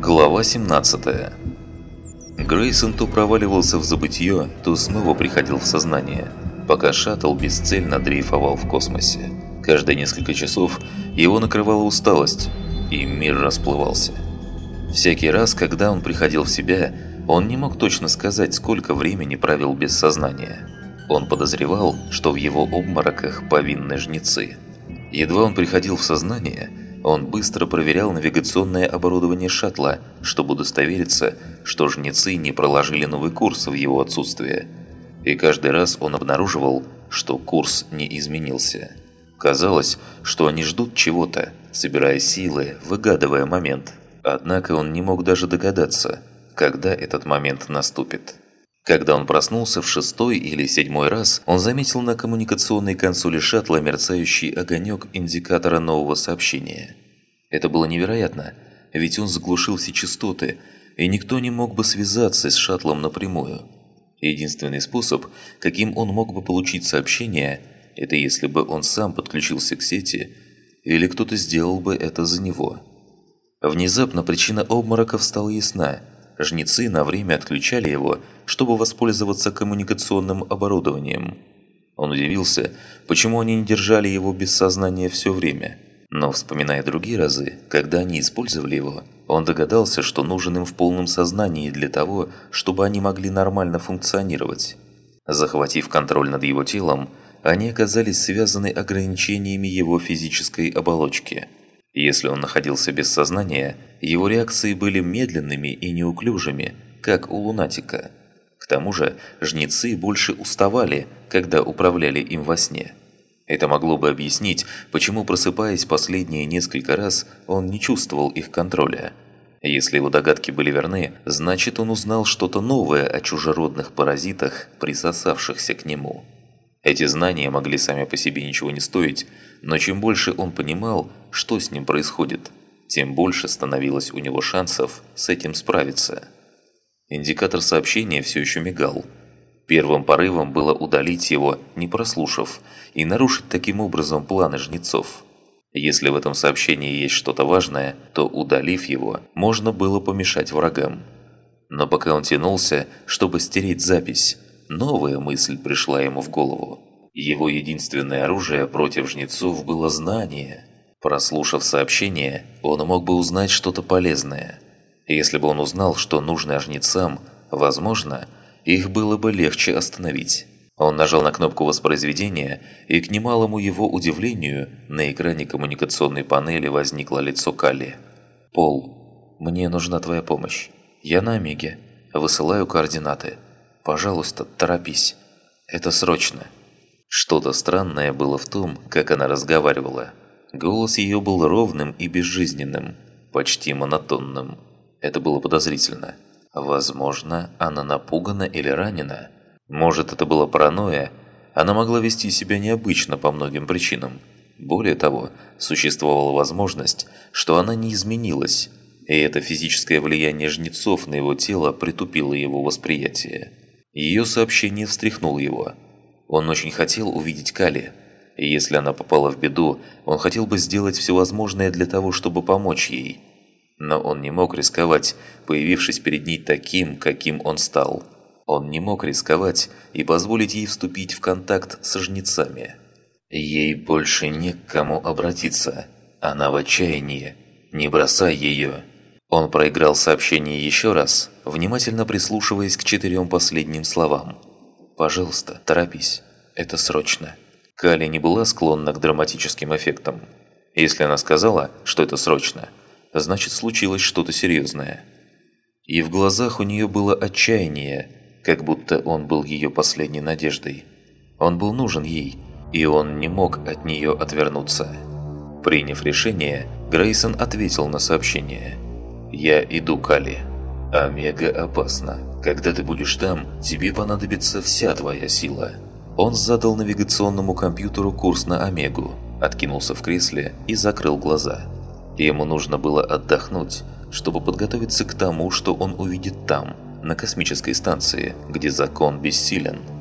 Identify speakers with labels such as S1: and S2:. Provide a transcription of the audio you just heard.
S1: Глава 17 Грейсон то проваливался в забытье, то снова приходил в сознание, пока шаттл бесцельно дрейфовал в космосе. Каждые несколько часов его накрывала усталость, и мир расплывался. Всякий раз, когда он приходил в себя, он не мог точно сказать, сколько времени провел без сознания. Он подозревал, что в его обмороках повинны жнецы. Едва он приходил в сознание – он быстро проверял навигационное оборудование шаттла, чтобы удостовериться, что жнецы не проложили новый курс в его отсутствие. И каждый раз он обнаруживал, что курс не изменился. Казалось, что они ждут чего-то, собирая силы, выгадывая момент. Однако он не мог даже догадаться, когда этот момент наступит. Когда он проснулся в шестой или седьмой раз, он заметил на коммуникационной консоли шаттла мерцающий огонек индикатора нового сообщения. Это было невероятно, ведь он заглушил все частоты, и никто не мог бы связаться с шаттлом напрямую. Единственный способ, каким он мог бы получить сообщение, это если бы он сам подключился к сети, или кто-то сделал бы это за него. Внезапно причина обмороков стала ясна – жнецы на время отключали его, чтобы воспользоваться коммуникационным оборудованием. Он удивился, почему они не держали его без сознания все время. Но вспоминая другие разы, когда они использовали его, он догадался, что нужен им в полном сознании для того, чтобы они могли нормально функционировать. Захватив контроль над его телом, они оказались связаны ограничениями его физической оболочки – если он находился без сознания, его реакции были медленными и неуклюжими, как у лунатика. К тому же, жнецы больше уставали, когда управляли им во сне. Это могло бы объяснить, почему, просыпаясь последние несколько раз, он не чувствовал их контроля. Если его догадки были верны, значит он узнал что-то новое о чужеродных паразитах, присосавшихся к нему. Эти знания могли сами по себе ничего не стоить, но чем больше он понимал, что с ним происходит, тем больше становилось у него шансов с этим справиться. Индикатор сообщения все еще мигал. Первым порывом было удалить его, не прослушав, и нарушить таким образом планы жнецов. Если в этом сообщении есть что-то важное, то, удалив его, можно было помешать врагам. Но пока он тянулся, чтобы стереть запись, Новая мысль пришла ему в голову. Его единственное оружие против жнецов было знание. Прослушав сообщение, он мог бы узнать что-то полезное. Если бы он узнал, что нужно жнецам, возможно, их было бы легче остановить. Он нажал на кнопку воспроизведения, и к немалому его удивлению на экране коммуникационной панели возникло лицо Калли. «Пол, мне нужна твоя помощь. Я на Омеге. Высылаю координаты. Пожалуйста, торопись. Это срочно». Что-то странное было в том, как она разговаривала. Голос ее был ровным и безжизненным, почти монотонным. Это было подозрительно. Возможно, она напугана или ранена. Может, это была паранойя. Она могла вести себя необычно по многим причинам. Более того, существовала возможность, что она не изменилась, и это физическое влияние жнецов на его тело притупило его восприятие. Ее сообщение встряхнуло его. Он очень хотел увидеть Кали. И если она попала в беду, он хотел бы сделать все возможное для того, чтобы помочь ей. Но он не мог рисковать, появившись перед ней таким, каким он стал. Он не мог рисковать и позволить ей вступить в контакт с жнецами. Ей больше не к кому обратиться. Она в отчаянии. Не бросай ее. Он проиграл сообщение еще раз, внимательно прислушиваясь к четырем последним словам. «Пожалуйста, торопись. Это срочно». Кали не была склонна к драматическим эффектам. Если она сказала, что это срочно, значит случилось что-то серьезное. И в глазах у нее было отчаяние, как будто он был ее последней надеждой. Он был нужен ей, и он не мог от нее отвернуться. Приняв решение, Грейсон ответил на сообщение – «Я иду, Кали. Омега опасно. Когда ты будешь там, тебе понадобится вся твоя сила». Он задал навигационному компьютеру курс на Омегу, откинулся в кресле и закрыл глаза. Ему нужно было отдохнуть, чтобы подготовиться к тому, что он увидит там, на космической станции, где закон бессилен –